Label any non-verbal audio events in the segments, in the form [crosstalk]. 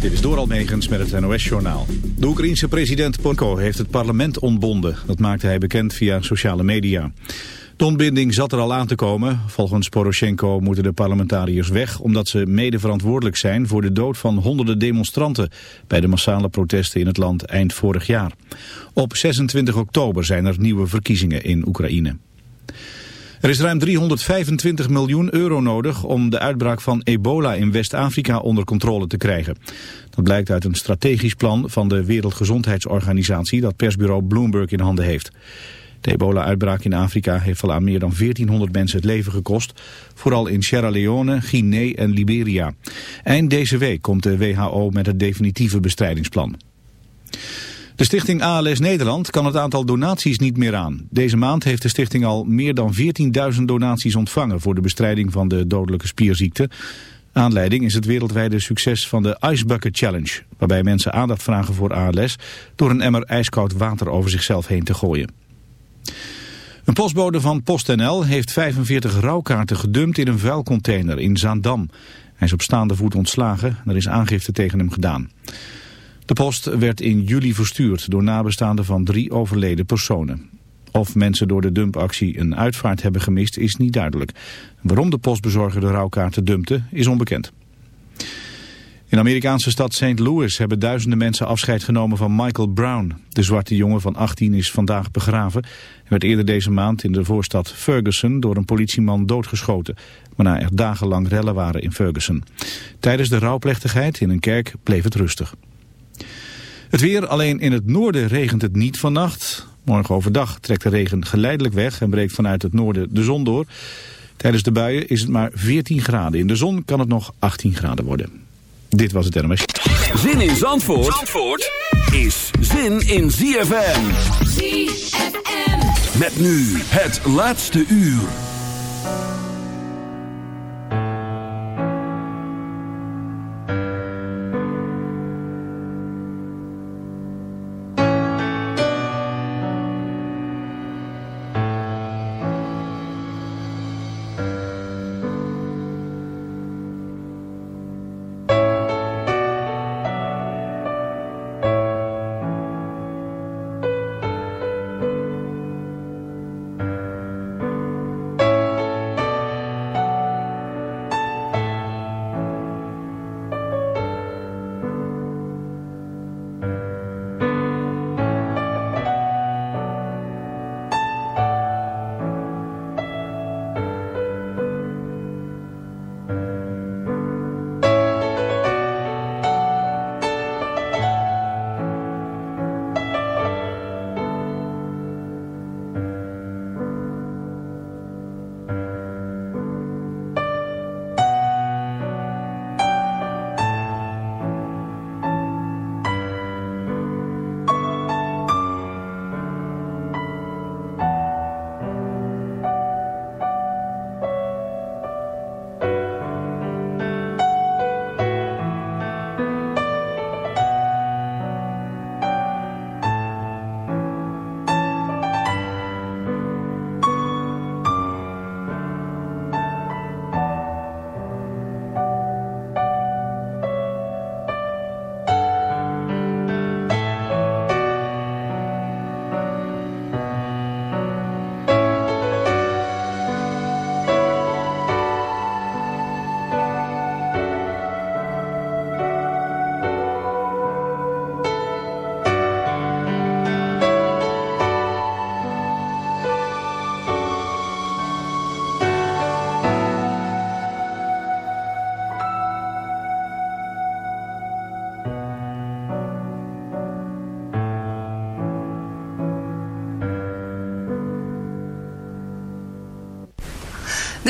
Dit is Doral Megens met het NOS-journaal. De Oekraïense president Porko heeft het parlement ontbonden. Dat maakte hij bekend via sociale media. De ontbinding zat er al aan te komen. Volgens Poroshenko moeten de parlementariërs weg... omdat ze mede verantwoordelijk zijn voor de dood van honderden demonstranten... bij de massale protesten in het land eind vorig jaar. Op 26 oktober zijn er nieuwe verkiezingen in Oekraïne. Er is ruim 325 miljoen euro nodig om de uitbraak van ebola in West-Afrika onder controle te krijgen. Dat blijkt uit een strategisch plan van de Wereldgezondheidsorganisatie dat persbureau Bloomberg in handen heeft. De ebola-uitbraak in Afrika heeft al aan meer dan 1400 mensen het leven gekost, vooral in Sierra Leone, Guinea en Liberia. Eind deze week komt de WHO met het definitieve bestrijdingsplan. De stichting ALS Nederland kan het aantal donaties niet meer aan. Deze maand heeft de stichting al meer dan 14.000 donaties ontvangen voor de bestrijding van de dodelijke spierziekte. Aanleiding is het wereldwijde succes van de Ice Bucket Challenge, waarbij mensen aandacht vragen voor ALS door een emmer ijskoud water over zichzelf heen te gooien. Een postbode van PostNL heeft 45 rouwkaarten gedumpt in een vuilcontainer in Zaandam. Hij is op staande voet ontslagen en er is aangifte tegen hem gedaan. De post werd in juli verstuurd door nabestaanden van drie overleden personen. Of mensen door de dumpactie een uitvaart hebben gemist is niet duidelijk. Waarom de postbezorger de rouwkaarten dumpte is onbekend. In de Amerikaanse stad St. Louis hebben duizenden mensen afscheid genomen van Michael Brown. De zwarte jongen van 18 is vandaag begraven. Hij werd eerder deze maand in de voorstad Ferguson door een politieman doodgeschoten. Waarna er dagenlang rellen waren in Ferguson. Tijdens de rouwplechtigheid in een kerk bleef het rustig. Het weer, alleen in het noorden regent het niet vannacht. Morgen overdag trekt de regen geleidelijk weg en breekt vanuit het noorden de zon door. Tijdens de buien is het maar 14 graden. In de zon kan het nog 18 graden worden. Dit was het NMS. Zin in Zandvoort, Zandvoort is zin in ZFM. ZFM. Met nu het laatste uur.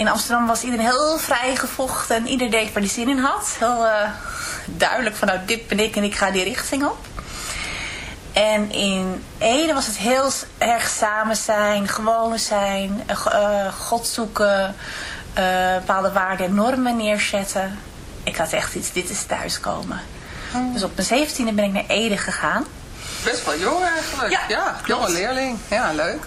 In Amsterdam was iedereen heel vrijgevochten en ieder deed waar hij zin in had. Heel uh, duidelijk van nou dit ben ik en ik ga die richting op. En in Ede was het heel erg samen zijn, gewoon zijn, uh, God zoeken, uh, bepaalde waarden en normen neerzetten. Ik had echt iets, dit is thuiskomen. Oh. Dus op mijn zeventiende ben ik naar Ede gegaan. Best wel jong eigenlijk. Ja, ja jonge leerling. Ja, leuk.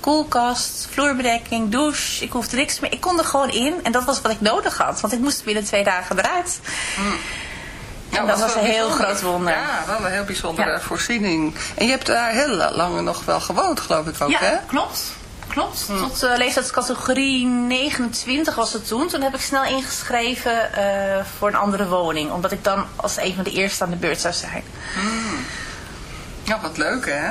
koelkast, vloerbedekking, douche. Ik hoefde niks meer. Ik kon er gewoon in en dat was wat ik nodig had, want ik moest binnen twee dagen eruit. En dat was een heel bijzonder. groot wonder. Ja, wel een heel bijzondere Ja. voorziening. En je hebt daar heel lang nog wel gewoond, geloof ik ook, Ja, hè? klopt. Klopt. Tot uh, leeftijdscategorie 29 was het toen. Toen heb ik snel ingeschreven eh, voor een andere woning. Omdat ik dan als een van de eerste aan de beurt zou zijn. Ja, wat leuk, hè?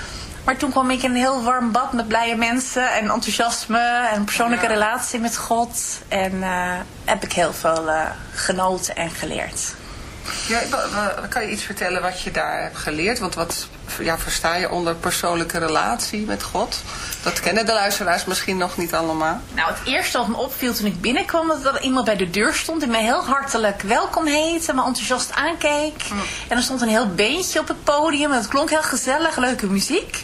Maar toen kwam ik in een heel warm bad met blije mensen en enthousiasme en een persoonlijke Ja. relatie met God. En eh, heb ik heel veel eh, genoten en geleerd. Ja, kan je iets vertellen wat je daar hebt geleerd? Want wat ja, versta je onder persoonlijke relatie met God? Dat kennen de luisteraars misschien nog niet allemaal. Nou, het eerste wat me opviel toen ik binnenkwam, was dat er iemand bij de deur stond die mij heel hartelijk welkom heette, me enthousiast aankeek. En er stond een heel beentje op het podium en het klonk heel gezellig, leuke muziek.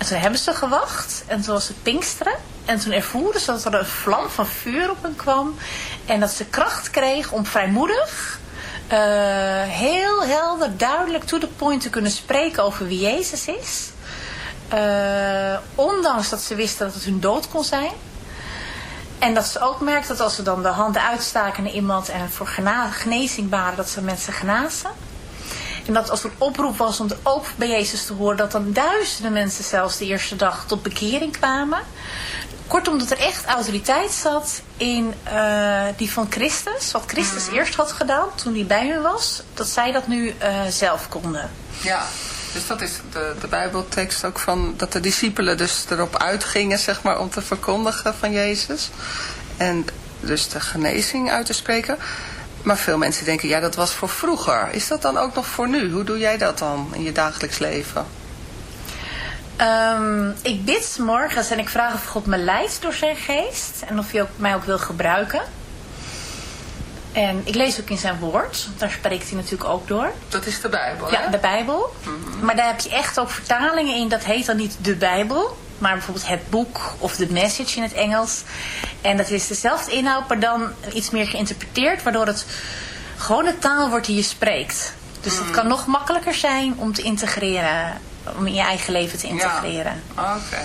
En toen hebben ze gewacht en toen was het Pinksteren. En toen ervoeren ze dat er een vlam van vuur op hen kwam. En dat ze kracht kreeg om vrijmoedig, uh, heel helder, duidelijk, to the point te kunnen spreken over wie Jezus is. Uh, ondanks dat ze wisten dat het hun dood kon zijn. En dat ze ook merkte dat als ze dan de handen uitstaken naar iemand en voor genezing waren, dat ze mensen genazen. En dat als er een oproep was om ook bij Jezus te horen, dat dan duizenden mensen zelfs de eerste dag tot bekering kwamen. Kortom, dat er echt autoriteit zat in uh, die van Christus. Wat Christus mm. eerst had gedaan toen hij bij hun was. Dat zij dat nu uh, zelf konden. Ja, dus dat is de, de bijbeltekst ook van dat de discipelen dus erop uitgingen zeg maar om te verkondigen van Jezus. En dus de genezing uit te spreken. Maar veel mensen denken, ja dat was voor vroeger. Is dat dan ook nog voor nu? Hoe doe jij dat dan in je dagelijks leven? Um, ik bid morgens en ik vraag of God me leidt door zijn geest. En of hij ook, mij ook wil gebruiken. En ik lees ook in zijn woord. Daar spreekt hij natuurlijk ook door. Dat is de Bijbel, Ja, de Bijbel. Mhm. Maar daar heb je echt ook vertalingen in. Dat heet dan niet de Bijbel. Maar bijvoorbeeld het boek of de message in het Engels. En dat is dezelfde inhoud, maar dan iets meer geïnterpreteerd. Waardoor het gewoon de taal wordt die je spreekt. Dus het mhm. kan nog makkelijker zijn om te integreren om in je eigen leven te integreren. Ja. Oké.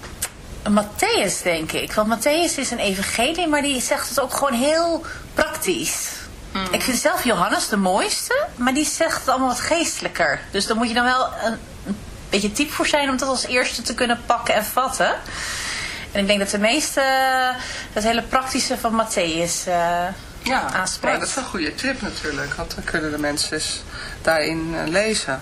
Matthäus denk ik. Want Matthäus is een evangelie, maar die zegt het ook gewoon heel praktisch. Mm. Ik vind zelf Johannes de mooiste, maar die zegt het allemaal wat geestelijker. Dus dan moet je dan wel een, een beetje type voor zijn om dat als eerste te kunnen pakken en vatten. En ik denk dat de meeste het hele praktische van Matthäus uh, ja, aanspreekt. Ja, dat is een goede tip natuurlijk. Want dan kunnen de mensen daarin uh, lezen.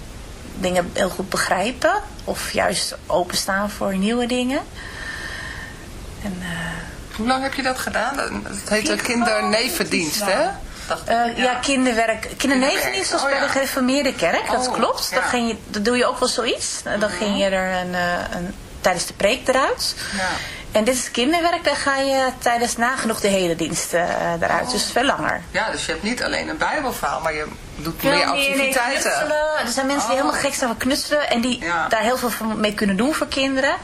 dingen heel goed begrijpen. Of juist openstaan voor nieuwe dingen. En, uh, Hoe lang heb je dat gedaan? Het heet een kindernevendienst, hè? Uh, ja. ja, kinderwerk. Kindernevendienst oh, bij de gereformeerde kerk, oh, dat klopt. Ja. Dat, ging je, dat doe je ook wel zoiets. Dan ging je er een, een, tijdens de preek eruit. Ja. En dit is kinderwerk, daar ga je tijdens nagenoeg de hele dienst uh, eruit. Oh. Dus veel langer. Ja, dus je hebt niet alleen een bijbelverhaal, maar je doet meer activiteiten. er zijn mensen die helemaal gek zijn van knutselen en die ja. daar heel veel mee kunnen doen voor kinderen.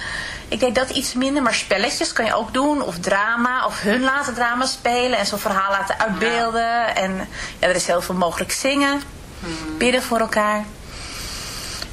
Ik denk dat iets minder, maar spelletjes kan je ook doen. Of drama, of hun laten drama spelen en zo'n verhaal laten uitbeelden. Ja. En ja, er is heel veel mogelijk zingen, hmm. bidden voor elkaar.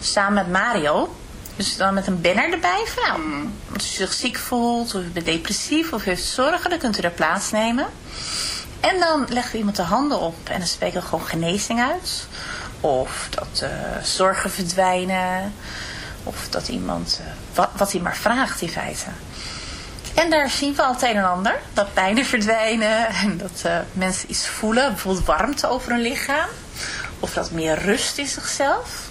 Samen met Mario. Dus dan met een banner erbij. Van, nou, als u zich ziek voelt, of u bent depressief, of u heeft zorgen, dan kunt u er plaatsnemen. En dan leggen we iemand de handen op en dan spreken we gewoon genezing uit. Of dat eh, zorgen verdwijnen. Of dat iemand, eh, wat, wat hij maar vraagt in feite. En daar zien we al het een en ander. Dat pijnen verdwijnen en dat eh, mensen iets voelen. Bijvoorbeeld warmte over hun lichaam. Of dat meer rust in zichzelf.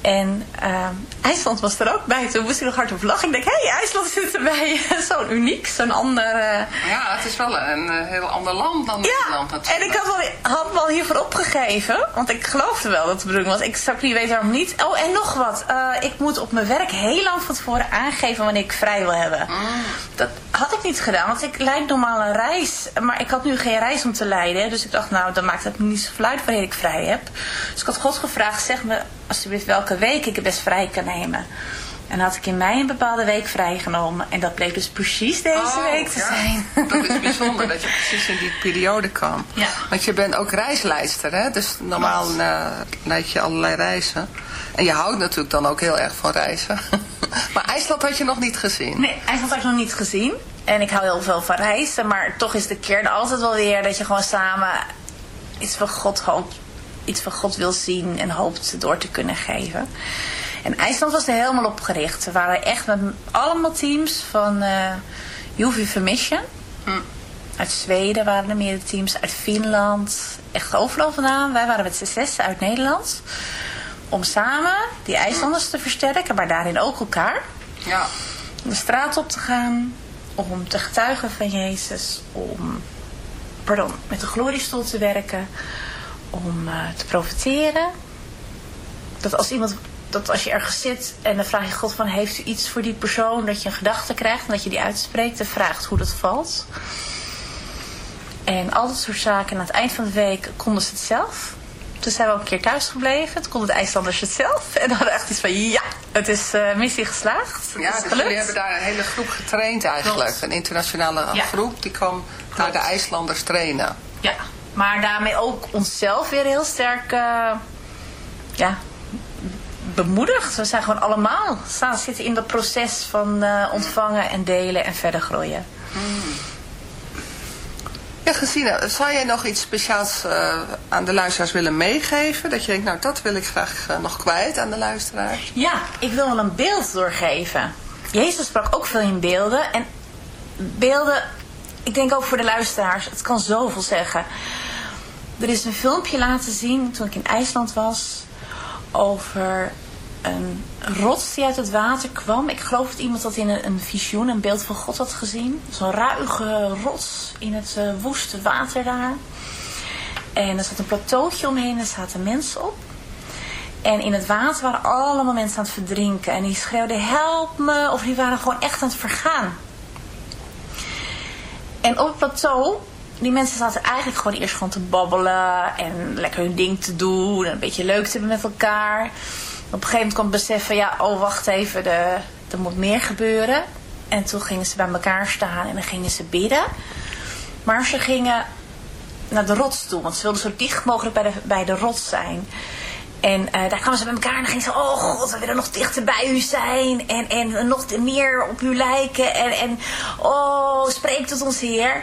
En ehm, IJsland was er ook bij. Toen moest ik nog hard op lachen. Ik denk, hé, hey, IJsland [laughs] zit erbij. [laughs] zo'n uniek, zo'n ander... eh, Ja, het is wel een eh, heel ander land dan ja, Nederland en natuurlijk. ik had, wel, had me al hiervoor opgegeven. Want ik geloofde wel dat het bedoeling was. Ik zou niet weten waarom niet. Oh, en nog wat. Eh, ik moet op mijn werk heel lang van tevoren aangeven wanneer ik vrij wil hebben. Dat had ik niet gedaan, want ik leid normaal een reis. Maar ik had nu geen reis om te leiden. Dus ik dacht, nou, dan maakt het niet zoveel uit wanneer ik vrij heb. Dus ik had God gevraagd, zeg me alsjeblieft welke week ik het best vrij kan nemen. En had ik in mei een bepaalde week vrijgenomen. En dat bleek dus precies deze Oh, week te ja. zijn. [laughs] Dat is bijzonder dat je precies in die periode kan. Ja. Want je bent ook reislijster, hè? Dus normaal eh, leid je allerlei reizen. En je houdt natuurlijk dan ook heel erg van reizen. [laughs] maar IJsland had je nog niet gezien. Nee, IJsland had ik nog niet gezien. En ik hou heel veel van reizen. Maar toch is de kern altijd wel weer dat je gewoon samen iets van God hoopt. Iets van God wil zien en hoopt door te kunnen geven. En IJsland was er helemaal op gericht. We waren echt met allemaal teams van eh Juvi Mission. Uit Zweden waren er meerdere teams. Uit Finland. Echt overal vandaan. Wij waren met z'n zessen uit Nederland. Om samen die IJslanders te versterken. Maar daarin ook elkaar Ja. de straat op te gaan om te getuigen van Jezus, om pardon, met de gloriestoel te werken, om eh, te profiteren. Dat als iemand dat als je ergens zit en dan vraag je God van heeft u iets voor die persoon, dat je een gedachte krijgt en dat je die uitspreekt en vraagt hoe dat valt. En al dat soort zaken. En aan het eind van de week konden ze het zelf. Toen zijn we ook een keer thuis gebleven. Toen konden de IJslanders het zelf. En dan hadden echt iets van, ja, het is eh, missie geslaagd. Het Ja, dus gelukt. jullie hebben daar een hele groep getraind eigenlijk. Klopt. Een internationale Ja. groep die kwam naar de IJslanders trainen. Ja, maar daarmee ook onszelf weer heel sterk eh, ja, bemoedigd. We zijn gewoon allemaal staan zitten in dat proces van eh, ontvangen en delen en verder groeien. Ja, Gesine, zou jij nog iets speciaals eh, aan de luisteraars willen meegeven? Dat je denkt, nou dat wil ik graag eh, nog kwijt aan de luisteraars. Ja, ik wil wel een beeld doorgeven. Jezus sprak ook veel in beelden. En beelden, ik denk ook voor de luisteraars, het kan zoveel zeggen. Er is een filmpje laten zien toen ik in IJsland was over een rots die uit het water kwam. Ik geloof dat iemand dat in een, visioen, een beeld van God had gezien. Zo'n ruige rots in het eh, woeste water daar. En er zat een plateautje omheen en er zaten mensen op. En in het water waren allemaal mensen aan het verdrinken. En die schreeuwden help me. Of die waren gewoon echt aan het vergaan. En op het plateau, die mensen zaten eigenlijk gewoon eerst gewoon te babbelen. En lekker hun ding te doen. En een beetje leuk te hebben met elkaar. Op een gegeven moment kwam het besef van ja, oh wacht even, de, er moet meer gebeuren. En toen gingen ze bij elkaar staan en dan gingen ze bidden. Maar ze gingen naar de rots toe. Want ze wilden zo dicht mogelijk bij de, bij de rots zijn. En eh, daar kwamen ze bij elkaar en dan gingen ze... Oh God, we willen nog dichter bij u zijn. En, en nog meer op u lijken. En, en oh, spreek tot ons Heer.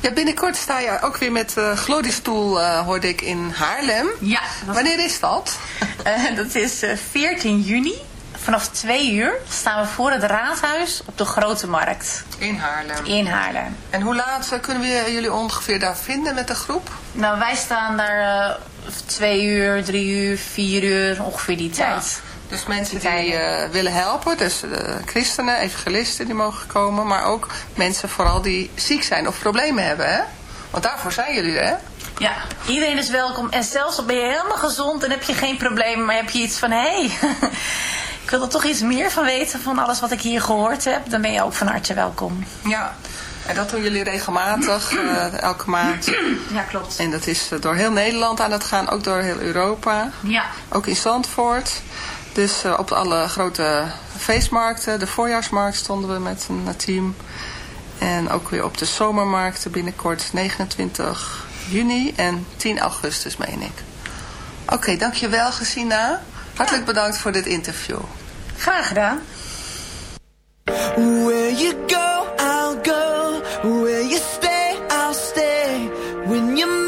Ja, binnenkort sta je ook weer met uh, Gloriestoel, uh, hoorde ik, in Haarlem. Ja. Wanneer is dat? Uh, dat is 14 juni. Vanaf 2 uur staan we voor het raadhuis op de Grote Markt. In Haarlem. In Haarlem. En hoe laat kunnen we jullie ongeveer daar vinden met de groep? Nou, wij staan daar 2 uur, 3 uur, 4 uur, ongeveer die tijd. Ja. Dus mensen die uh, willen helpen, dus uh, christenen, evangelisten die mogen komen, maar ook mensen vooral die ziek zijn of problemen hebben, hè? Want daarvoor zijn jullie, hè? Ja, iedereen is welkom. En zelfs al ben je helemaal gezond en heb je geen problemen, maar heb je iets van, hé, hey, [laughs] ik wil er toch iets meer van weten van alles wat ik hier gehoord heb, dan ben je ook van harte welkom. Ja, en dat doen jullie regelmatig, uh, [clears throat] elke maand. Ja, klopt. En dat is door heel Nederland aan het gaan, ook door heel Europa. Ja. Ook in Zandvoort. Dus uh, op alle grote feestmarkten, de voorjaarsmarkt stonden we met een team. En ook weer op de zomermarkten binnenkort 29 juni en 10 augustus meen ik. Oké, okay, dankjewel Gesina. Hartelijk ja. bedankt voor dit interview. Graag gedaan. Where you go, I'll go. Where you stay, I'll stay. When you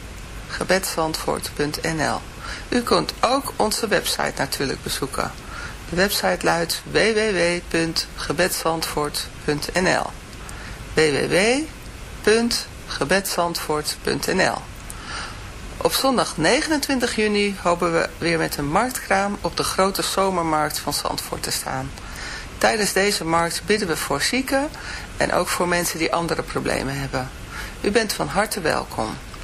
gebedsandvoort.nl U kunt ook onze website natuurlijk bezoeken. De website luidt www.gebedsandvoort.nl www.gebedsandvoort.nl Op zondag 29 juni hopen we weer met een marktkraam op de grote zomermarkt van Zandvoort te staan. Tijdens deze markt bidden we voor zieken en ook voor mensen die andere problemen hebben. U bent van harte welkom